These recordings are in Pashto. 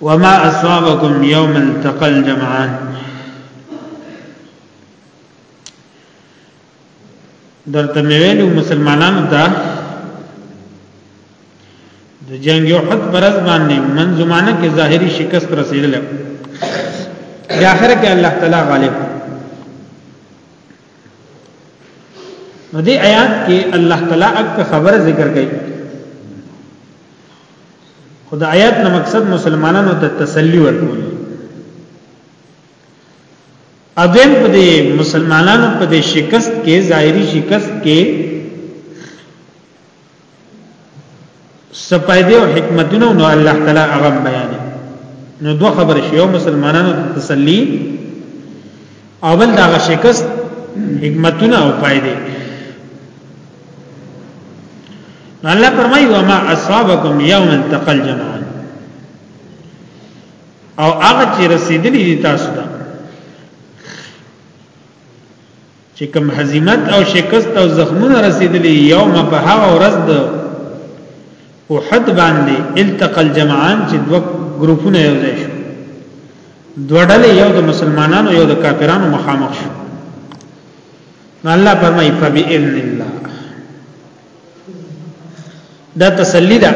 وما اصابكم يوم التقى الجمعان درته ویلو مسلمانانو ته د جنگ یو حد برز باندې منځمانه کې ظاهري شکست رسیدل په اخر کې الله تعالی غالب نو دې آیات کې الله تعالی اک خبر ذکر کړي خدا آیات نو مقصد مسلمانانو ته تسلی ورکول اذن په دې مسلمانانو په دې شکست کې ظاهري شکست کې سپایده او حکمتونه نو الله تعالی هغه بیان نو دوه خبر شي او مسلمانانو تسلی اول دا شکست حکمتونه او فائدې الله فرمایي وما اصابکم یوم التقى الجمعان او هغه چې رسیدلی دي تاسو ته چې کوم هزیمت او شکست او زخمونه رسیدلی یوم په هغه ورځ د احد باندې التقى الجمعان چې دوه ګروپونه یو ځای شو دوه ډلې یو د مسلمانانو یو د کافرانو مخامخ شو نو الله فرمایي فبإذن الله دا تسلی ده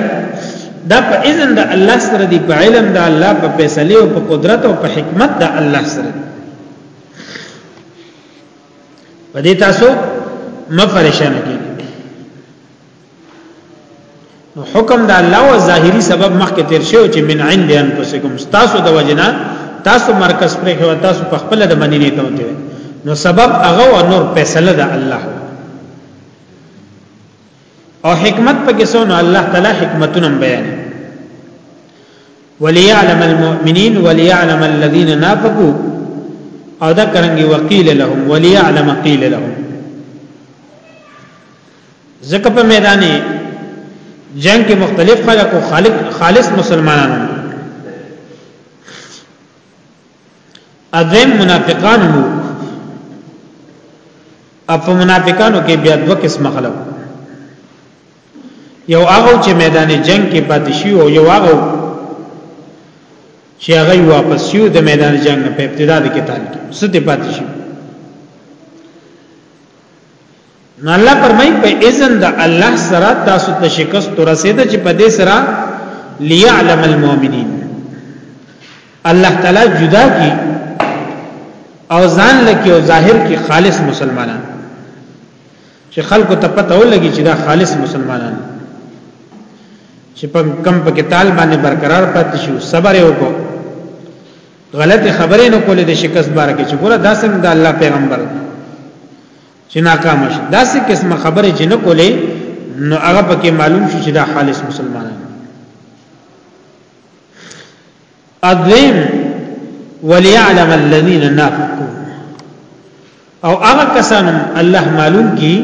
دا په اذن د الله سره دی په علم د الله په فیصله او په قدرت او په حکمت د الله سره دی په دې تاسو م پریشان کیږئ نو حکم د الله او ظاهری سبب مخکې تیر شو چې من عند انفسکم تاسو د وجنا تاسو مرکز پرې هو تاسو په خپل د منی نه ته نو سبب هغه او نور فیصله د الله او حکمت پکې سونه الله تعالی حکمتونه بیان وليعلم المؤمنين وليعلم الذين نافقوا او دا کرنګي وقيل لهم وليعلم قيل لهم زکه په میدان جنگ کې مختلف خلکو خالق خالص مسلمانانو اذن منافقان وو اپ منافقانو کې بیا دوه قسم خلک یو هغه چې میدان جنگ کې پاتې شي او یو هغه چې هغه واپس یو د میدان جنگ په ابتدا د کتاب کې ستې پاتې شي نو الله فرمایي په اذن د الله سره تاسو ته شکست رسید چې په دې سره ليعلم المؤمنين الله تعالی جدا کی او ځان لکه او ظاهر کی خالص مسلمانان چې خلکو ته پته ولګي چې دا خالص مسلمانان چې په کم په کتاب باندې برقرار پاتې شو صبر وکړو غلط خبرې نه کولې د شکست بار کې چې ګوره دا څنګه د الله پیغمبر دی چې ناکام شي دا څه قسمه خبره چې نه کولې نو هغه پکې معلوم شي چې دا خالص مسلمانان اذن وليعلم الذين نافقوا او هغه کسان الله معلوم کی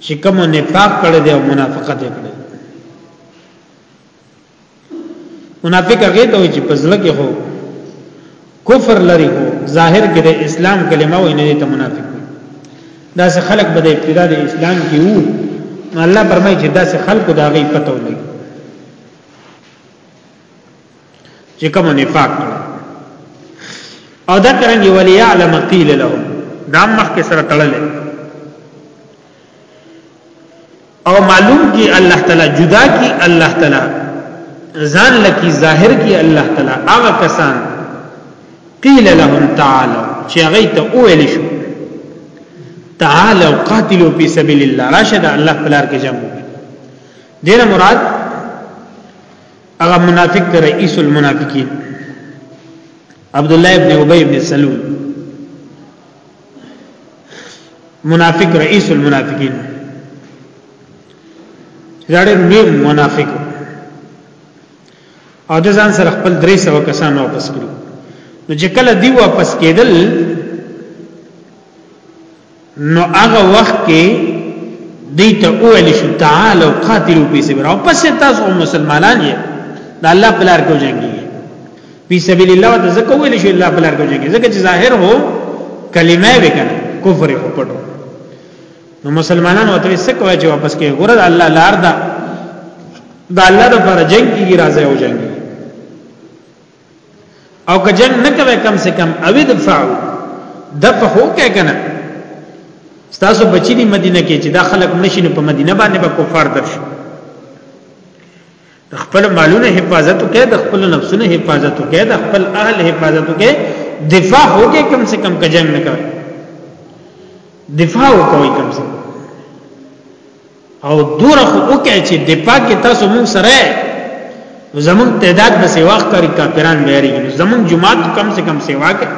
چې کوم نفاق کړي دي او منافقت کړي منافق هغه ته چې پزله کې هو کفر لري هو ظاهر کې د اسلام کلمه وي نه ته منافق دا سه خلق به د ابتدا د اسلام کې وو الله پرمای چې دا سه خلق دا غي پته ولګي چې کوم نفاق کړي او دا کرنګي ولي علم قيل له دا مخ کې سره تړلې او معلوم کی الله تعالی جدا کی الله تعالی ځان لکی ظاهر کی الله تعالی هغه کسان قیل لهم تعالوا چې هغه ته ویل شو تعالوا قاتلوا فی سبیل الله راشد الله پلار کې جمع دینه مراد هغه منافق ته رئیس المنافقین عبد الله ابن ابي ابن سلول منافق رئیس المنافقین زړه نیم منافق او د ځان سره خپل درې سو کسان واپس کړو نو چې کله دی واپس کېدل نو هغه وخت کې دی ته اول شو تعالو قاتلو په سبر او پس تاسو مسلمانان یې د الله بلار کو جنگي فی سبیل الله ته زکه ویل شي الله بلار کوي چې زکه چې ظاهر هو کلمه وکنه کفر په پټو نو مسلمانانو ته څه کوي چې واپس کې ګور الله لار دا د الله د پر جنگ کی راځي او جنگ او که جنگ نه کوي کم سے کم او دفاع دفع هو کې کنه ستاسو بچی دی مدینه کې چې دا خلک نشینو په مدینه باندې به کفار درشي د خپل مالونو حفاظت وکړي د خپل نفسونو حفاظت وکړي د خپل اهل حفاظت وکړي دفاع هوګي کم سے کم کجنګ نه کوي دفاع وکوي کم سے او دور خو وکړي چې دفاع کې تاسو مون سره زمون تعداد به سیوا کوي کافران بیاري زمون جماعت کم سے کم سیوا کوي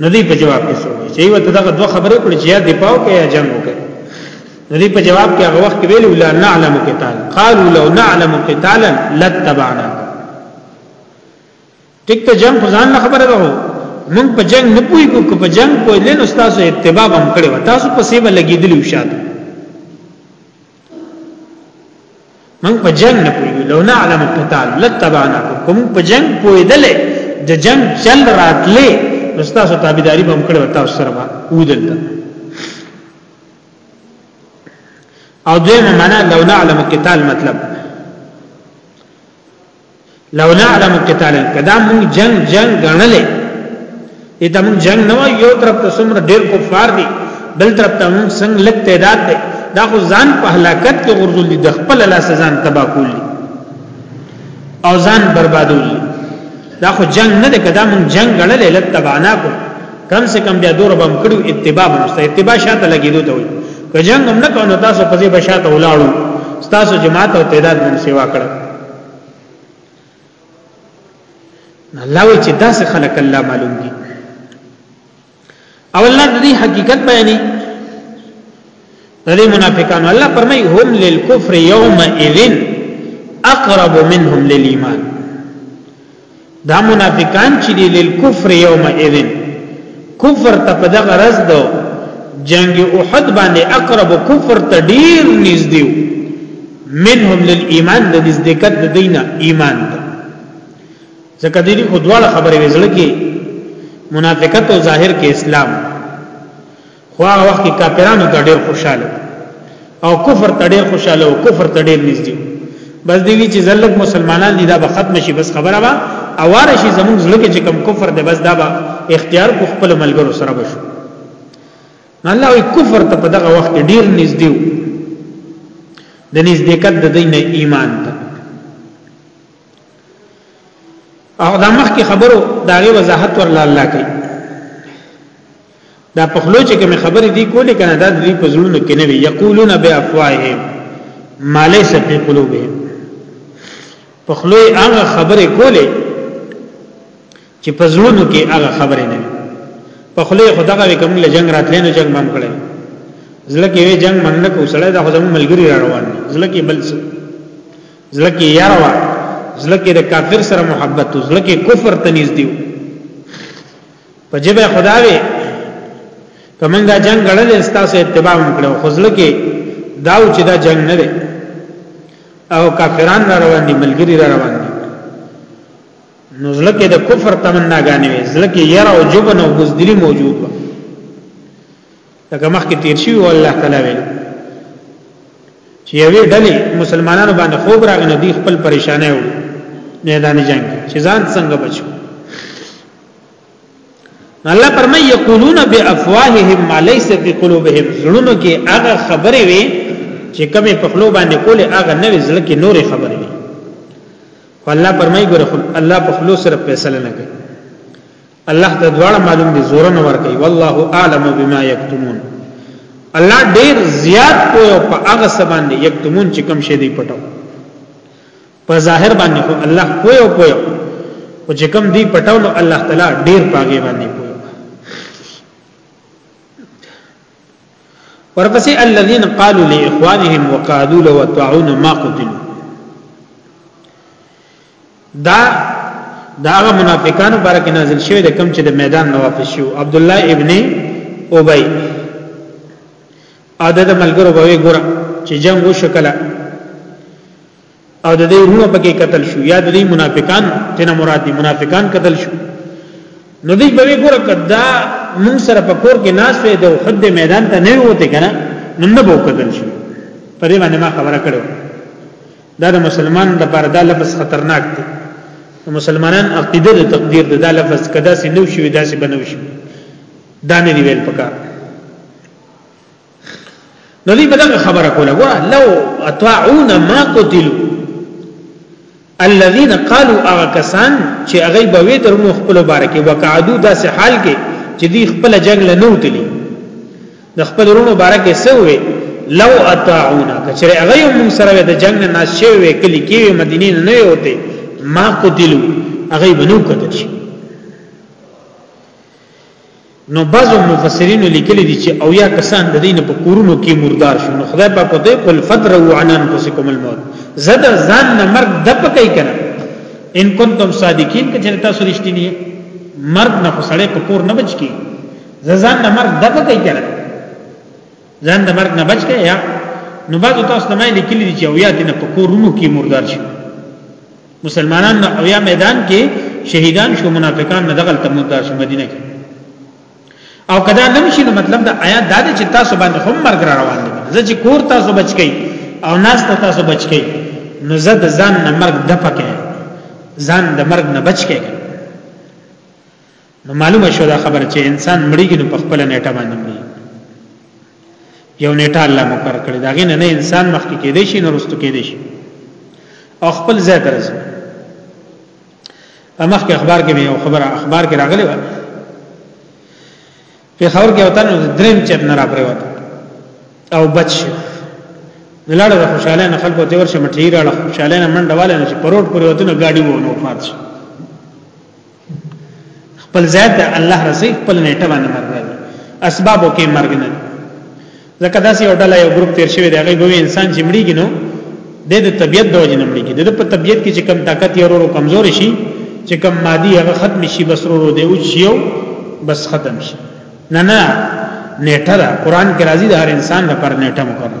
نو دی په جواب کې سو چې یو ته دغه دوه خبرې کړې چې یا دفاع کوي یا جنگ کوي نو دی په جواب کې هغه وخت ویل ولا نعلم قتال قالوا لو نعلم قتالا لاتبعنا ټیک ته جنگ ځان نه خبره وو مونږ په جنگ نه پوي کو په جنگ کوی لن استاد اتباع هم کړو تاسو په سیبه لګیدلی وشاته موږ په جنگ نه پوي لو نعلم القتال لتبعنا کوم په جنگ پوي دله د جنگ چل راتلې استاد تابعداري به کړو تاسو سره به ودل او دغه معنا لو نعلم القتال مطلب لو نعلم قتال کدا مون جنگ جنگ غنلې اته مون جنگ نو یو طرف ته سمر ډیر کفار دي بل طرف ته مون څنګه لک تعداد دي دا خو ځان په هلاکت کې غرزول دي د خپل لاس ځان تبا کول دي او ځان بربادول دي دا خو جنگ نه ده کدا مون جنگ غړلې لک تبانا کو کم سے کم بیا دور بم کړو اتباع مونږه اتباع شاته لګیدو ته وي که جنگ هم نه کوو تاسو په دې بشاته ولاړو تاسو جماعت او تعداد مون سیوا کړو الله وی چې داسې خلق الله معلوم دي او الله دې حقیقت بیانې دې منافقان الله فرمای هم للکفر یوم اذن اقرب منهم للایمان دا منافقان چې دی للکفر یوم اذن کفر ته په دغه رز دو جنگ احد باندې اقرب کفر ته ډیر نږدې منهم للایمان د نزدېکت د دینه ایمان ده ځکه دې خو دواړه خبرې وزل کې منافقت او ظاهر کې اسلام خو هغه وخت کافرانو ته ډېر خوشاله او کفر ته ډېر خوشاله او کفر ته ډېر نږدې بس دی وی چې زلک مسلمانان دي دا به ختم شي بس خبره وا اوار شي زموږ زلک چې کم کفر دی بس دا به اختیار کو خپل ملګرو سره بشو الله وی کفر ته په دغه وخت ډېر نږدې وو د نزدېکت د دین ایمان ته او دا مخکې خبرو داغه وضاحت ورل الله کوي دا په خلو چې کوم خبرې دی کولې کنه دا دوی په زړونو کې نه وي یقولون بافواههم ما ليس في قلوبهم په خلو هغه خبرې کولې چې په زړونو کې هغه خبرې نه وي په خلو خدغه کوم له جنگ راتلنو جنگ مم کړي زله کې وی جنگ مننه کو سړی دا خدای ملګری را روان زله کې بل زله کې یاروا زله کې د کافر سره محبت زله کې کفر تنیز دیو په جبه خدا وی کمن دا جنگ غړل استاسو اتباع وکړو خزل کې داو چې دا جنگ نه دی او کافران را روان دي ملګری را روان دي نو ځلکه د کفر تمنا غانې وي ځلکه ير او جبن او بزدلی موجود و لکه مخکې تیر شي او الله تعالی ویل چې یوې ډلې مسلمانانو باندې خوب راغنه دي خپل پریشانه و میدان جنگ چې ځان څنګه بچو الله فرمای یقولون بافواههم ما ليس في قلوبهم زړونو کې هغه خبرې وي چې کومه په خلو باندې کولې هغه نه وزل کې نورې خبرې وي الله فرمای ګره الله په خلو سره فیصله نه کوي الله د دواړه معلوم دي زور نه ور کوي والله اعلم بما یکتمون الله ډیر زیات کوی په هغه سبان دي یکتمون چې کوم شی دی پټو په ظاهر باندې خو الله پوي او پوي او چې کوم دی پټاو نو الله تعالی ډیر پاګې باندې پوي ورپسې الذين قالوا لاخوانهم وقعدوا لو طاعون ما قتلوا دا دا هغه منافقانو بارک نازل شوی د کم چې د میدان نه واپس شو عبد الله ابن ابي عدد ملګرو به ګور چې جنگ وشو کله او د دې روح پکې قتل شو یا د دې منافقان تینا مراد دي منافقان قتل شو نو دې به ګوره کدا مون سره په کور کې ناس وې د حد میدان ته نه وته کنه نو نه بو قتل شو په دې باندې ما خبره کړو دا د مسلمان د پر دا لفظ خطرناک دی مسلمانان عقیده د تقدیر د دا لفظ کدا سي نو شي دا سي بنو شي دا نه دی ویل پکار نو دې بدغه خبره کوله ګوره لو اطاعون ما قتلوا الذين قالوا اغه کسان چې هغه به وی تر نو خپل بارکه وقعدو داسې حال کې چې دی خپل جنگ له نو تلی د خپل رونو بارکه سوې لو اطاعونا کچره هغه موږ سره د جنگ نه ناشې وې کلی کې مدینه نه نه وته ما قتلوا هغه بنو قتل شي نو بعضو مفسرینو لیکلي دي چې او یا کسان د دین په کورونو کې مردار شو نو خدای پاک دوی قل فدروا عن انفسکم الموت زده ځان نه مرګ د پکې کنه ان کنتم صادقین که چېرې تاسو رښتینی مرګ نه خسړې په کور نه بچ کی ځان نه مرګ د پکې کنه ځان د مرګ نه بچ کې یا نو بعضو تاسو د مې لیکلي دي چې او یا دین په کورونو کې مردار شو مسلمانان نو اویا میدان کې شهیدان شو منافقان نه دغل ته مدار شو مدینه کې او کدا نمشي نو مطلب دا آیات دا چې تاسو باندې هم مرګ را روان دي ځکه کور تاسو بچ کی او ناس ته تاسو بچ کی نو زد ځان نه مرګ د پکې ځان د مرګ نه بچ کی نو معلومه شو دا خبره چې انسان مړیږي نو په خپل نیټه باندې مړي یو نیټه الله مقرر کړی دا غي نه انسان مخکې کې دی شي نو رستو کې دی شي او خپل ځای درځي په مخکې اخبار کې یو خبره اخبار کې راغلی و په خبر کې وته نو دریم چت نه را پریوت او بچ شو نلاړه د خوشاله نه خلکو ته ورشه مټی راړه خوشاله نه منډه والے نه چې پروت پروت نه گاډي وونه فات شو خپل ذات د الله رسي خپل نیټه باندې مرګ دی اسبابو کې مرګ نه ځکه داسې یو ډله یو ګروپ تیر شوی دی هغه ګوي انسان چې مړیږي نو د د طبیعت د وجه نه مړیږي د په طبیعت کې چې کم طاقت یې ورو کمزور شي چې کم مادي هغه ختم شي بس ورو دی او شیو بس ختم شي نه نه نیټه دا قران کې راځي د هر انسان لپاره نیټه مقرره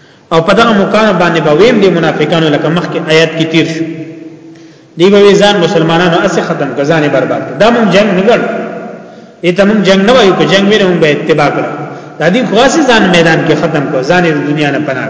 او په دغه مکان باندې به ویم دي منافقانو لکه مخکې آیات کې تیر شو دی به ځان مسلمانانو اسه ختم کزانه برباد دا مون جنگ نه ګړ ایته مون جنگ نه وایو که جنگ وینه مون به اتباع کړ دا دی خاص ځان میدان کې ختم کو ځان د دنیا نه پناه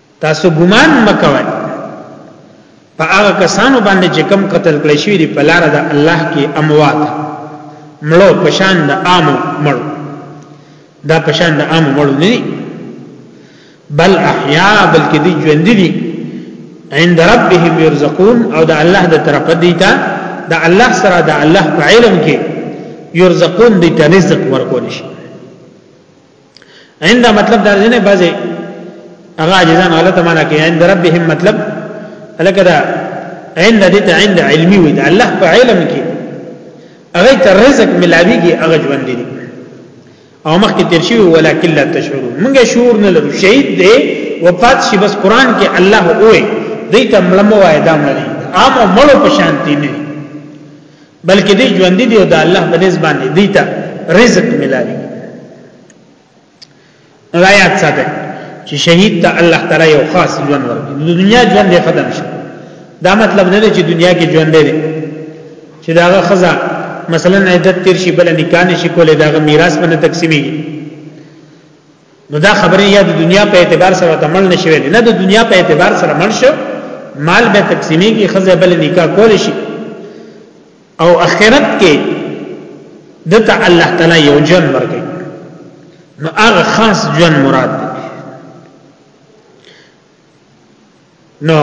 تاسو ګمان مکوئ په هغه کسانو باندې چې کم قتل کړی شوی دی په لار د الله کې اموات مړو پشان د عامو مړو دا پشان د عامو مړو نه بل احیا بلکې دی ژوند دي عند ربهم يرزقون او د الله د طرف دی ته د الله سره د الله په علم کې يرزقون دی ته رزق ورکول شي عند مطلب دا نه بځه هغه عاجزان غلطه معنا کوي عند ربهم مطلب الکه دا عند دې ته عند علمي وي دا الله په علم کې هغه ته رزق ملاويږي هغه ژوند دي او مخکې تیر شي ولکن لا تشعرون موږ شعور نه لرو شهید دی وفات شي بس قران کې الله وې دې ته ملمو وای دا مړي عام مړو په شانتي نه بلکې دی ژوند دی او د الله په نس باندې دی ته رزق ملاوي رايات ساته چې شهید ته الله تعالی یو خاص ژوند ورکړي د دنیا ژوند یې ختم شي دا مطلب نه دی چې دنیا کې ژوند دی چې داغه خزا مثلا عدت تیر شي بل نکاح نشي کولای داغه میراث باندې تقسیمي نو دا خبره یا د دنیا په اعتبار سره ته مل نشوي نه د دنیا په اعتبار سره مل شو مال به تقسیمي کی خزه بل نکاح کول شي او اخرت کې دته الله تعالی یو جن ورکړي نو هغه خاص جن مراد دی نو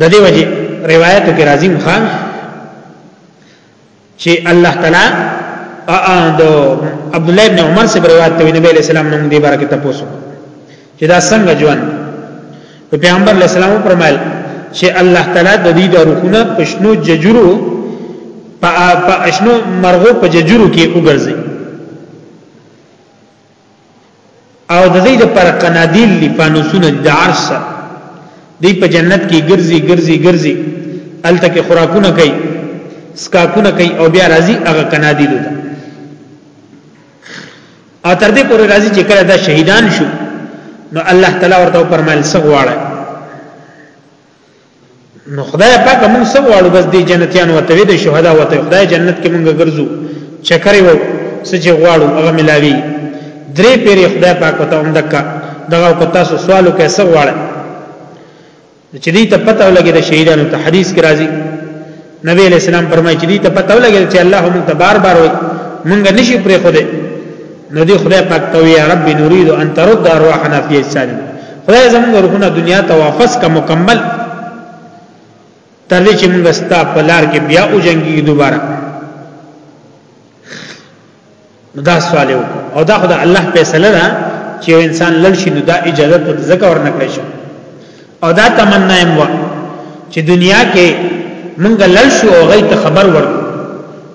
د دې وجه روایت کې راځي مخان چې الله تعالی د عبد الله ابن عمر سے روایت ته نبی علیہ السلام نوم دی بارکه تاسو چې دا څنګه ژوند په پیغمبر علیہ السلام فرمایل چې الله تعالی د دې د روحونه پښنو ججرو په اشنو مرغو په ججرو کې وګرځي او د دې لپاره قنادیل دی پانوسونه د عرش سره دی په جنت کې ګرځي ګرځي ګرځي الته کې خوراکونه کوي سکاکونه کوي او بیا راځي هغه قنادیل ده او تر دې پورې راځي چې کله دا شهیدان شو نو الله تعالی ورته پرمایل سغواړي نو خدای پاک موږ سب واړو بس دې جنتیان وته وي د شهدا وته خدای جنت کې موږ ګرځو چکرې وو سچ غواړو هغه ملاوي درې پیری خدای پاک وته اومدکا دغه کو تاسو سوالو کې څه غواړئ چې دې ته پته ولګي د شهیدانو ته حدیث کې راځي نبی علیہ السلام فرمایي چې دې ته پته ولګي چې الله موږ ته بار بار وي موږ نشي پرې خو دې نو دې خدای پاک ته یا رب نريد ان ترد ارواحنا فی سالم خدای زموږ روحونه دنیا ته واپس کا مکمل تر دې چې موږ ستا په لار کې بیا او جنگي دوباره دا سوال یو او دا خدای الله فیصله ده چې یو انسان لړ شي نو دا اجازه ته ځکه ورنکړي شي او دا تمنا یم و چې دنیا کې مونږ لړ شو او غي ته خبر ورکړو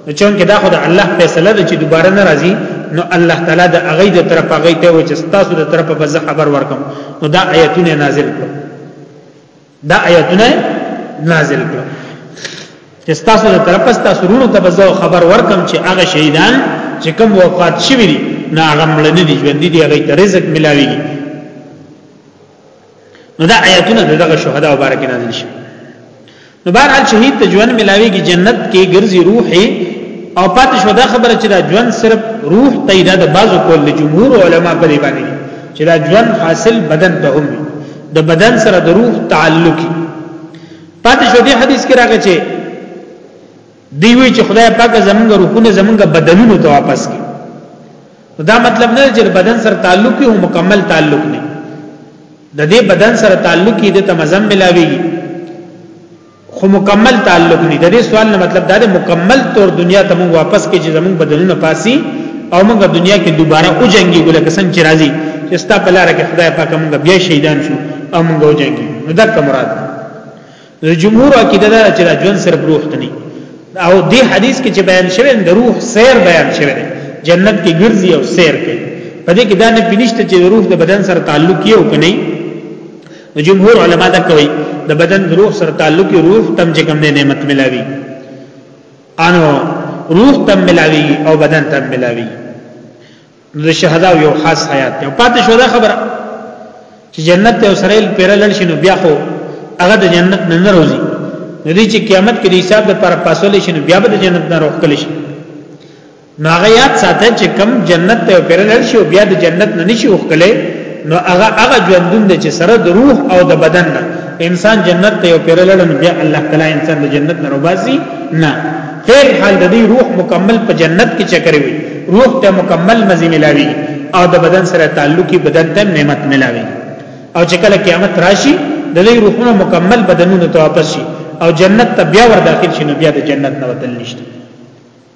نو چونکه دا خدای الله فیصله ده چې دوباره نه راځي نو الله تعالی د هغه د طرف هغه ته و چې تاسو د طرف به زه خبر ورکم نو دا آیتونه نازل کړو دا آیاتونه نازل کړو چې تاسو د طرف تاسو ورونو ته بزو خبر ورکم چې هغه شهیدان چې کوم وفات شوی دي نه هغه مړ نه دي ژوند دي هغه ته رزق ملاويږي نو دا آیاتونه دغه شهدا مبارک نازل شي نو بهر حال شهید ته ژوند ملاويږي جنت کې ګرځي روحي او پاتې شو دا خبره چې دا ژوند صرف روح ته د بعضو کول جمهور علما په دی باندې چې دا ژوند حاصل بدن ته هم د بدن سره د روح تعلق پاتې شو دې حدیث کې راغی چې دی وی چې خدای پاک زمونږ روحونه زمونږ بدنونو ته واپس کړي دا مطلب نه چې بدن سره تعلق یو مکمل تعلق نه د دې بدن سره تعلق دې ته مزم ملاويږي خو مکمل تعلق نه د دې سوال نه مطلب دا دی مکمل تور دنیا ته موږ واپس کې چې زموږ بدنونه پاسي او موږ دنیا کې دوباره او جنگي ګل کسن چې راځي چې ستا په لار کې خدای پاک موږ بیا شهیدان شو او موږ او جنگي نو دا کوم مراد ده جمهور عقیده دا چې دا جون صرف روح ته نه او دې حدیث کې چې بیان شوی د روح سیر بیان شوی جنت کې ګرځي او سیر کوي په دې کې دا نه پینشته چې روح د بدن سره تعلق یې او کني نو جمهور علما دا کوي د بدن روح سره تعلق روح تم چې کوم نعمت ملاوي انو روح تم ملاوي او بدن تم ملاوي د شهدا یو خاص حیات دی پاتې شو دا خبره چې جنت ته سرایل پیرلل شنو بیا خو هغه د جنت نه نه روزي ندی چې قیامت کې د حساب د پر پاسول شنو بیا به د جنت نه روخ کلی شي نو هغه یاد ساته چې کم جنت ته پیرل شي او بیا د جنت نه نشي وکړي نو هغه هغه ژوندون دی چې سره د روح او د بدن نه انسان جنت ته یو پیرل نو بیا الله تعالی انسان د جنت نه روباسي نه فعل حال د دې روح مکمل په جنت کې چکرې وي روح ته مکمل مزي ملاوي او د بدن سره تعلقي بدن ته نعمت ملاوي او چې کله قیامت راشي د دې روحونه مکمل بدنونو ته واپس شي او جنت ته بیا ور داخل شي نو بیا د جنت نه وتل نشته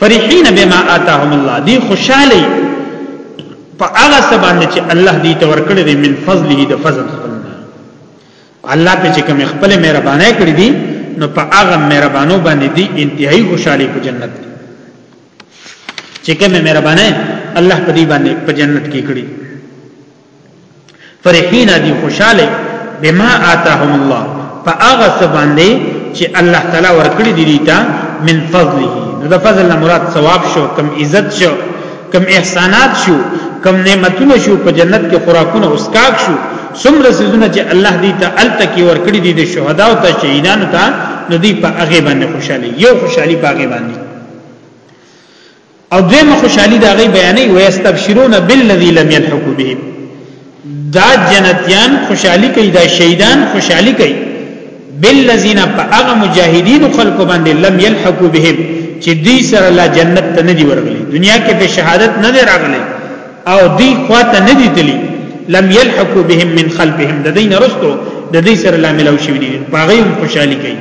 فرحین بما آتاهم الله دی خوشاله په هغه سبا چې الله دې ته ورکړي دي من فضله د فضل خپلنا الله په چې کوم خپل مهرباني کړې دي نو په هغه مهربانو باندې دي انتهایی خوشاله په جنت کې چې کوم مهرباني الله په دې باندې په جنت کې کړی فرحین دی خوشاله بما آتاهم الله فاغه سباندې چې الله تعالی ورکړي دي دیتا من فضله نو د فضل نه مراد ثواب شو کم عزت شو کم احسانات شو کم نعمتونه شو په جنت کې خوراکونه اسکاک شو سمره سيزونه چې الله دې ته الته کې ورکړي دي د شهدا او ته شهیدانو ته نو دې په هغه باندې خوشاله یو خوشحالي په هغه باندې او دویمه خوشحالي دا غي بیانې ويستبشرون بالذي لم يلحقوا به دا جنتیان خوشحالي کوي دا شهیدان خوشحالي کوي بالذین فاغ مجاهدین خلق باندې لم يلحقوا بهم چې دوی سره لا جنت ته نه دی ورغلي دنیا کې په شهادت نه دی راغلي او دوی خواته نه دی تللی لم يلحقوا بهم من خلفهم د دین رستو د دې سره لا ملو شوی دي باغیم خوشحالي کوي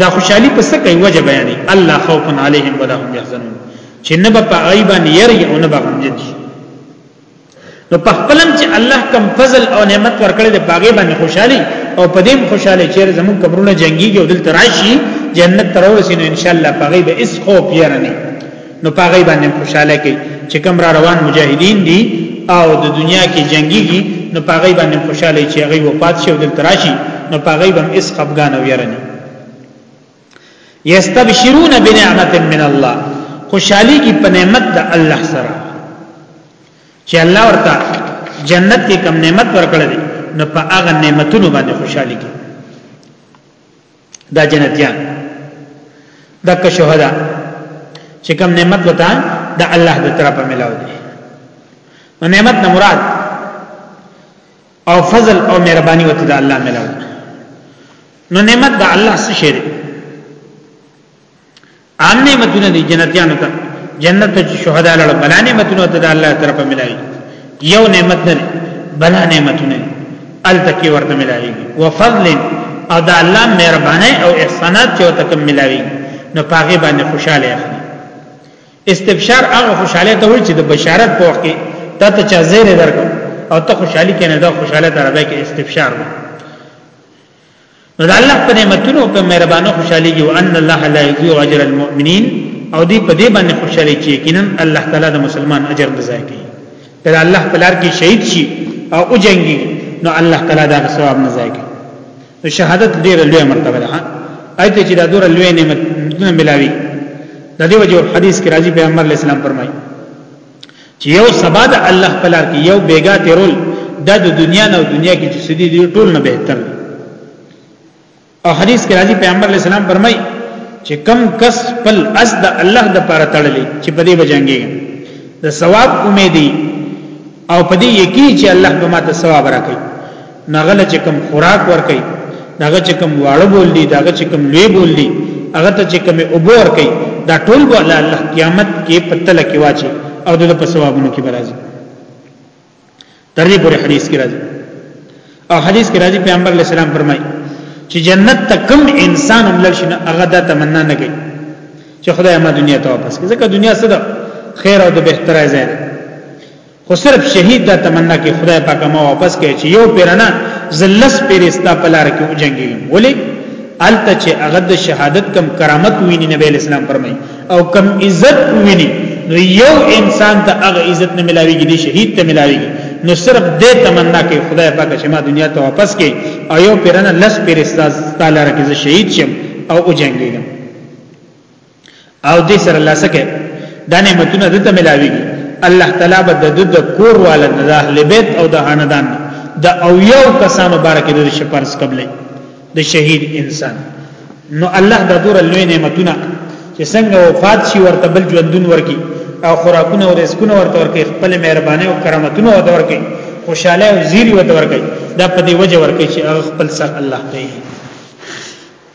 دا خوشحالي په څه کوي وجه بیانې الله خوف علیهم ولا هم يحزنون چې نه په غیبان یری او نه به غمجن شي نو په خپلم چې الله کم فضل او نعمت ورکړي د باغې باندې خوشحالي او په دې خوشحالي چې زمون کمرونه جنگيږي او دلته راشي جنت تر ورسې نو ان شاء الله باغې به اس خوف یره نه نو پاغي باندې خوشاله کې چې کوم را روان مجاهدین دي او د دنیا کې جنگيږي نو پاغي باندې خوشاله چې هغه وفات شي او دلته راشي نو پاغي بم اس خفغان او يرني یستبشرون بنعمت من الله خوشحالي کی په نعمت د الله سره چې الله ورته جنت کې کم نعمت ورکړل نو په هغه نعمتونو باندې خوشحالي کی دا جنتیان دا که شهدا چې کوم نعمت وتا د الله د طرفه ملاو دي نو نعمت نه مراد او فضل او مهرباني وته د الله ملاو نو نعمت د الله څخه شری عام نعمتونه دي جنتیانو ته جنت ته شهدا لړ بلا نعمتونه ته د الله طرف ملایي یو نعمت نه بلا نعمتونه ال تکي ورته ملایي وفضل او د الله مهرباني او احسانات چې ورته کوم ملایي نو پاغه باندې خوشاله اخلي استبشار هغه خوشاله ته وایي چې د بشارت په وخت کې ته ته چا زیر درک او ته خوشحالي کنه دا خوشاله دربه کې استبشار وایي نو د الله په نعمتونو او په مهربانو خوشاليږي او ان الله لا يضيع اجر المؤمنين او دې په دې باندې خوشالي چې یقینا الله تعالی د مسلمان اجر نه ضایع کوي دا الله په لار کې شهید شي او او جنگي نو الله تعالی دا ثواب نه ضایع کوي نو شهادت ډېر لوی مرتبه ده اته چې دا ډېر لوی نعمت نه ملاوي د دې وجه حدیث کې راځي پیغمبر علیه السلام فرمایي چې یو سبا د الله په لار کې یو بیګا تیرول دا د دنیا نه او دنیا کې چې سدي دی ټول نه بهتر او حدیث کې راځي پیغمبر علی السلام فرمایي چې کم کس پل اس د الله د پاره تړلې چې په دې بجنګي د ثواب امیدي او په دې یقین چې الله به ماته ثواب راکړي نغله چې کوم خوراک ورکي داغه چې کوم واړه بول دي داغه چې کوم لوی بول دي هغه ته چې کوم اوبو ورکي دا ټول به الله الله قیامت کې پتل کې واچي او د په ثوابونو کې برازي تر دې پورې حدیث کې راځي او حدیث کې راځي پیغمبر علی السلام فرمایي چې جنت ته کوم انسان هم لږ شنه هغه دا تمنا نه کوي چې خدای ما دنیا ته واپس کړي ځکه دنیا څه ده خیر او د بهتره ځای ده خو صرف شهید دا تمنا کې خدای پاک ما واپس کړي چې یو پیرانه زلس پیرستا پلار کې وجنګي ولی الته چې هغه د شهادت کم کرامت ویني نبی اسلام فرمای او کم عزت ویني نو یو انسان ته هغه عزت نه ملاويږي دی شهید ته ملاويږي نو صرف دې تمنا کې خدای پاک چې ما دنیا ته واپس کړي او یو پیرانه لس پیرستا تعالی راکې شهید شم او وجنګي او دې سره الله سکه دا نعمتونه دته ملاويږي الله تعالی به د د کور والد د اهل بیت او د خاندان د او یو کسان مبارک د شپارس قبلې د شهید انسان نو الله د دور لوی نعمتونه چې څنګه وفات شي ورته بل ژوندون ورکی او خوراکونه او رزقونه ورته ورکی خپل مهرباني او کرامتونه ورته ورکی خوشاله او زیری ورته ورکی دا په دې وجه ورکی چې خپل سر الله کوي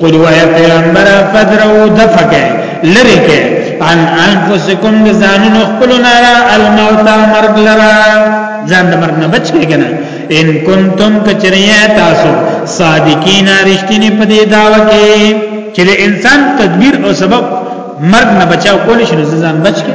قل وای پیغمبر فدرو دفکه لری کې ان انفسکم ځانن خپل نارا الموت مرګ لرا ځان د مرګ نه بچ کېږنه ان کنتم کچریا تاسو صادقین رښتینی په دې داوا کې چې د انسان تدبیر او سبب مرګ نه بچاو کول شي ځان بچ کې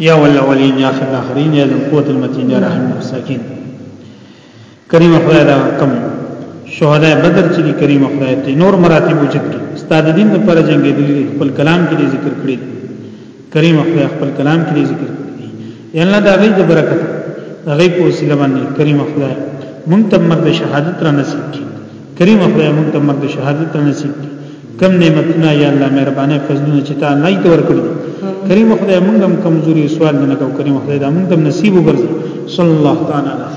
يا والأولين يا آخر الآخرين يا ذو القوة المتين يا رحم المساكين کریم خدای دا کم شهداء بدر چې کریم خدای ته نور مراتب وجد کی استاد دین په پر جنگي دي خپل کلام کې ذکر کړی کریم خدای خپل کلام کې ذکر کړی یا الله دا غي د برکت هغه په وسیله باندې کریم خدای مونږ ته مرد شهادت را نصیب کړي کریم خدای مونږ ته مرګ شهادت نصیب کړي کم نعمتونه یا الله مهربانه فضلونه چې تا نه تور کړی کریم خدای مونږ هم کمزوري سوال نه کو کریم خدای دا مونږ ته نصیب وګرځي صلی الله تعالی علیه